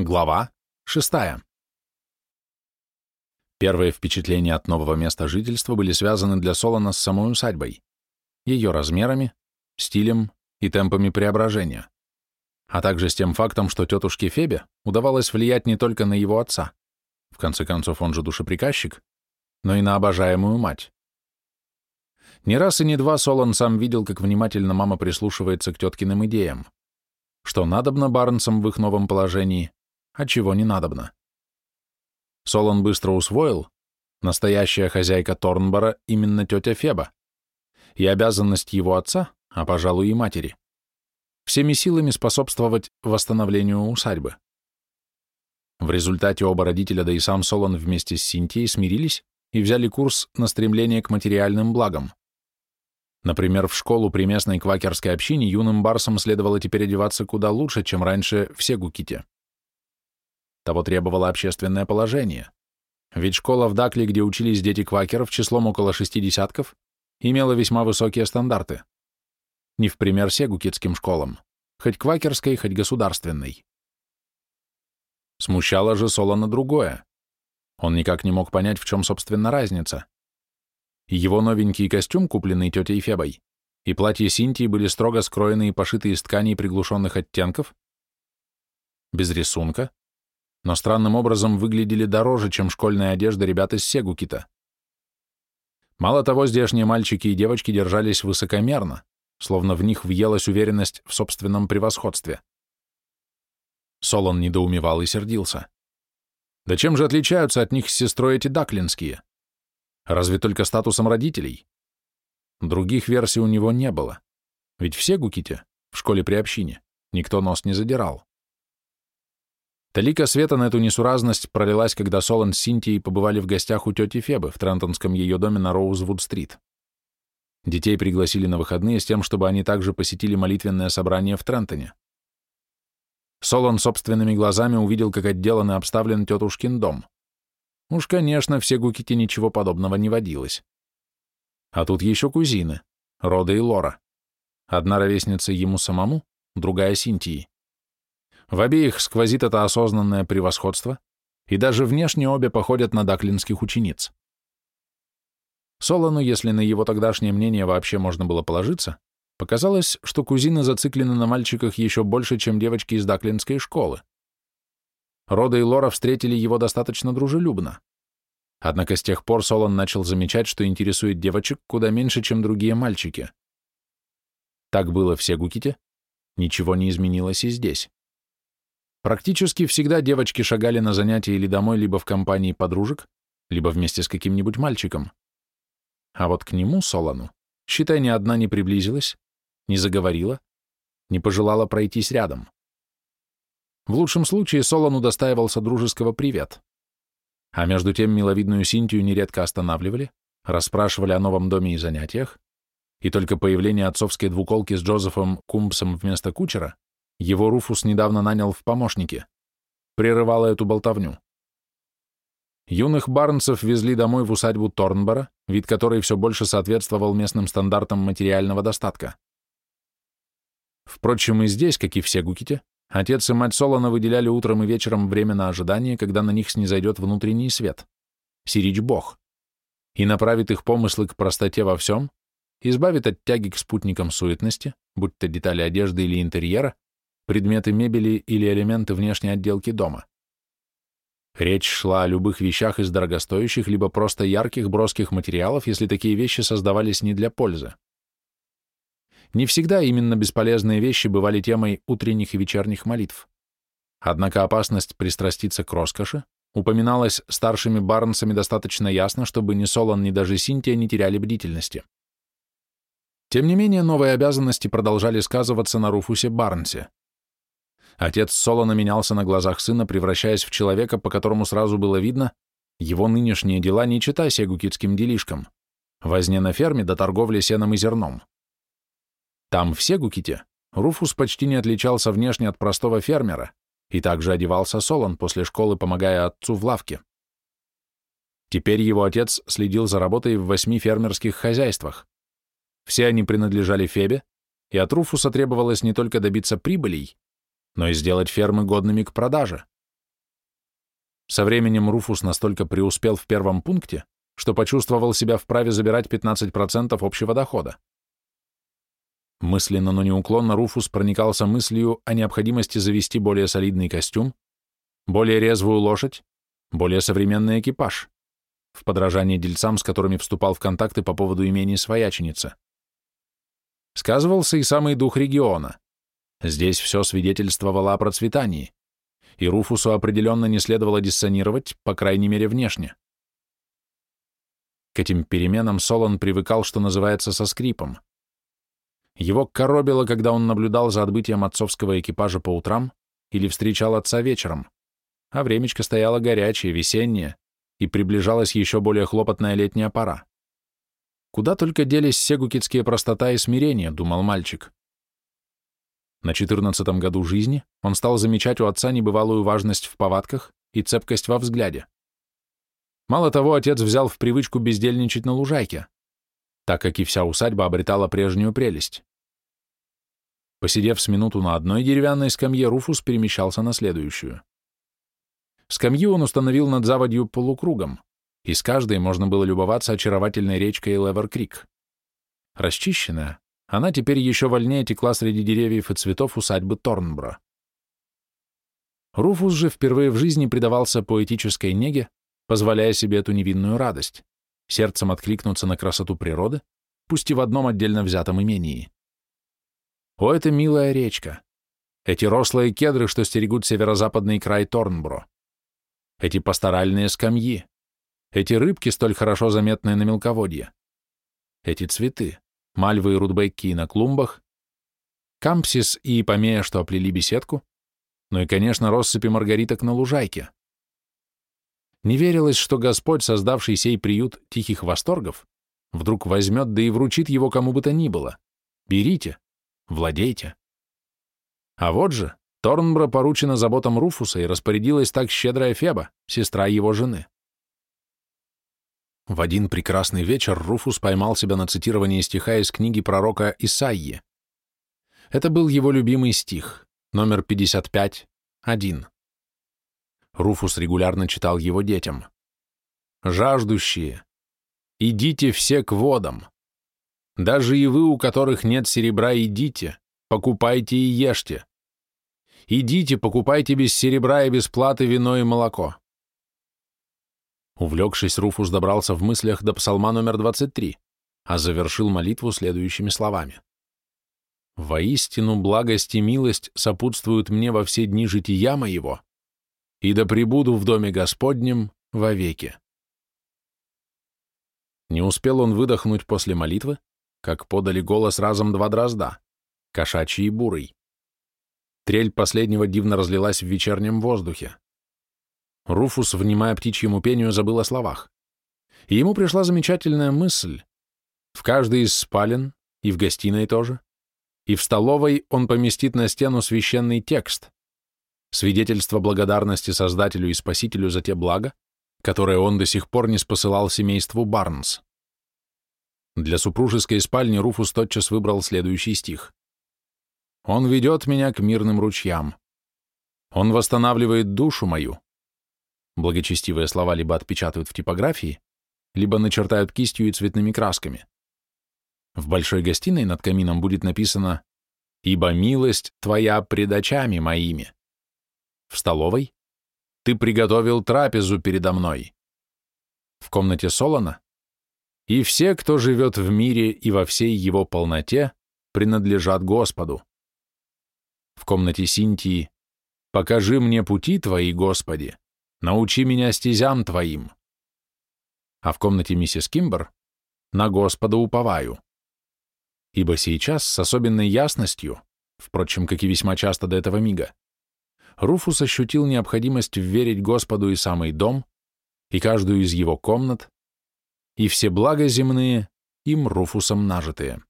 Глава 6. Первые впечатления от нового места жительства были связаны для Солона с самой усадьбой, ее размерами, стилем и темпами преображения, а также с тем фактом, что тетушке Фебе удавалось влиять не только на его отца, в конце концов он же душеприказчик, но и на обожаемую мать. Не раз и не два Солон сам видел, как внимательно мама прислушивается к теткиным идеям, что надобно Барнсам в их новом положении, а чего не надобно. Солон быстро усвоил, настоящая хозяйка Торнбора именно тетя Феба, и обязанность его отца, а, пожалуй, и матери, всеми силами способствовать восстановлению усадьбы. В результате оба родителя, да и сам Солон вместе с Синтией смирились и взяли курс на стремление к материальным благам. Например, в школу при местной квакерской общине юным барсам следовало теперь одеваться куда лучше, чем раньше в Сегуките. Того требовало общественное положение. Ведь школа в Дакли, где учились дети квакеров числом около шести десятков, имела весьма высокие стандарты. Не в пример сегукитским школам, хоть квакерской, хоть государственной. Смущало же Солона другое. Он никак не мог понять, в чем, собственно, разница. Его новенький костюм, купленный тетей Фебой, и платье Синтии были строго скроены и пошиты из тканей приглушенных оттенков, без рисунка, но странным образом выглядели дороже, чем школьная одежда ребят из Сегукита. Мало того, здешние мальчики и девочки держались высокомерно, словно в них въелась уверенность в собственном превосходстве. Солон недоумевал и сердился. Да чем же отличаются от них с сестрой эти даклинские? Разве только статусом родителей? Других версий у него не было, ведь все гуките в школе при общине никто нос не задирал. Талика света на эту несуразность пролилась, когда Солон с Синтией побывали в гостях у тети Фебы в Трентонском ее доме на Роузвуд-стрит. Детей пригласили на выходные с тем, чтобы они также посетили молитвенное собрание в Трентоне. Солон собственными глазами увидел, как отделан и обставлен тетушкин дом. Уж, конечно, все Гукити ничего подобного не водилось. А тут еще кузины, Рода и Лора. Одна ровесница ему самому, другая Синтии. В обеих сквозит это осознанное превосходство, и даже внешне обе походят на даклинских учениц. Солону, если на его тогдашнее мнение вообще можно было положиться, показалось, что кузины зациклены на мальчиках еще больше, чем девочки из даклинской школы. Рода и Лора встретили его достаточно дружелюбно. Однако с тех пор Солон начал замечать, что интересует девочек куда меньше, чем другие мальчики. Так было в Сегуките, ничего не изменилось и здесь. Практически всегда девочки шагали на занятия или домой либо в компании подружек, либо вместе с каким-нибудь мальчиком. А вот к нему, Солону, считай, ни одна не приблизилась, не заговорила, не пожелала пройтись рядом. В лучшем случае Солон удостаивался дружеского «привет». А между тем миловидную Синтию нередко останавливали, расспрашивали о новом доме и занятиях, и только появление отцовской двуколки с Джозефом Кумпсом вместо кучера его Руфус недавно нанял в помощники. Прерывала эту болтовню. Юных Барнсов везли домой в усадьбу Торнбора, вид которой все больше соответствовал местным стандартам материального достатка. Впрочем, и здесь, как и все Гуките, отец и мать Солона выделяли утром и вечером время на ожидание, когда на них снизойдет внутренний свет, сирич Бог, и направит их помыслы к простоте во всем, избавит от тяги к спутникам суетности, будь то детали одежды или интерьера, предметы мебели или элементы внешней отделки дома. Речь шла о любых вещах из дорогостоящих, либо просто ярких, броских материалов, если такие вещи создавались не для пользы. Не всегда именно бесполезные вещи бывали темой утренних и вечерних молитв. Однако опасность пристраститься к роскоши упоминалась старшими барнсами достаточно ясно, чтобы ни Солон, ни даже Синтия не теряли бдительности. Тем не менее, новые обязанности продолжали сказываться на Руфусе Барнсе. Отец Солона менялся на глазах сына, превращаясь в человека, по которому сразу было видно, его нынешние дела не читай сегукитским делишкам, возне на ферме до торговли сеном и зерном. Там, в Сегуките, Руфус почти не отличался внешне от простого фермера, и также одевался Солон после школы, помогая отцу в лавке. Теперь его отец следил за работой в восьми фермерских хозяйствах. Все они принадлежали Фебе, и от Руфуса требовалось не только добиться прибылей, но и сделать фермы годными к продаже, Со временем Руфус настолько преуспел в первом пункте, что почувствовал себя вправе забирать 15% общего дохода. Мысленно, но неуклонно Руфус проникался мыслью о необходимости завести более солидный костюм, более резвую лошадь, более современный экипаж, в подражание дельцам, с которыми вступал в контакты по поводу имени свояченицы. Сказывался и самый дух региона. Здесь все свидетельствовало о процветании, и Руфусу определенно не следовало диссонировать, по крайней мере, внешне. К этим переменам Солон привыкал, что называется, со скрипом. Его коробило, когда он наблюдал за отбытием отцовского экипажа по утрам или встречал отца вечером, а времечко стояло горячее, весеннее, и приближалась еще более хлопотная летняя пора. Куда только делись сегукитские простота и смирение, думал мальчик. На четырнадцатом году жизни он стал замечать у отца небывалую важность в повадках и цепкость во взгляде. Мало того, отец взял в привычку бездельничать на лужайке, так как и вся усадьба обретала прежнюю прелесть. Посидев с минуту на одной деревянной скамье, Руфус перемещался на следующую. Скамью он установил над заводью полукругом, и с каждой можно было любоваться очаровательной речкой Левер-Крик. Расчищенная, она теперь еще вольнее текла среди деревьев и цветов усадьбы Торнбро. Руфус же впервые в жизни предавался поэтической неге, позволяя себе эту невинную радость, сердцем откликнуться на красоту природы, пусть и в одном отдельно взятом имении. О, это милая речка! Эти рослые кедры, что стерегут северо-западный край Торнбро. Эти пасторальные скамьи. Эти рыбки, столь хорошо заметные на мелководье. Эти цветы, мальвы и рудбекки на клумбах, кампсис и ипомея, что оплели беседку, ну и, конечно, россыпи маргариток на лужайке. Не верилось, что Господь, создавший сей приют тихих восторгов, вдруг возьмет да и вручит его кому бы то ни было. Берите, владейте. А вот же, Торнбро поручена заботам Руфуса и распорядилась так щедрая Феба, сестра его жены. В один прекрасный вечер Руфус поймал себя на цитировании стиха из книги пророка Исаии. Это был его любимый стих, номер 55, 1. Руфус регулярно читал его детям. «Жаждущие, идите все к водам. Даже и вы, у которых нет серебра, идите, покупайте и ешьте. Идите, покупайте без серебра и без платы вино и молоко. Увлекшись, Руфус добрался в мыслях до псалма номер 23, а завершил молитву следующими словами. «Воистину благость и милость сопутствуют мне во все дни жития моего, и да пребуду в доме Господнем вовеки». Не успел он выдохнуть после молитвы, как подали голос разом два дрозда, кошачий и бурый. Трель последнего дивно разлилась в вечернем воздухе. Руфус, внимая птичьему пению, забыл о словах. И ему пришла замечательная мысль. В каждой из спален, и в гостиной тоже, и в столовой он поместит на стену священный текст, свидетельство благодарности Создателю и Спасителю за те блага, которые он до сих пор не спосылал семейству Барнс. Для супружеской спальни Руфус тотчас выбрал следующий стих. «Он ведет меня к мирным ручьям. Он восстанавливает душу мою, Благочестивые слова либо отпечатают в типографии, либо начертают кистью и цветными красками. В большой гостиной над камином будет написано «Ибо милость твоя пред очами моими». В столовой «Ты приготовил трапезу передо мной». В комнате Солона «И все, кто живет в мире и во всей его полноте, принадлежат Господу». В комнате Синтии «Покажи мне пути твои, Господи, научи меня стезям твоим. А в комнате миссис Кимбер на Господа уповаю. Ибо сейчас с особенной ясностью, впрочем, как и весьма часто до этого мига, Руфус ощутил необходимость верить Господу и самый дом, и каждую из его комнат, и все блага земные, им Руфусом нажитые.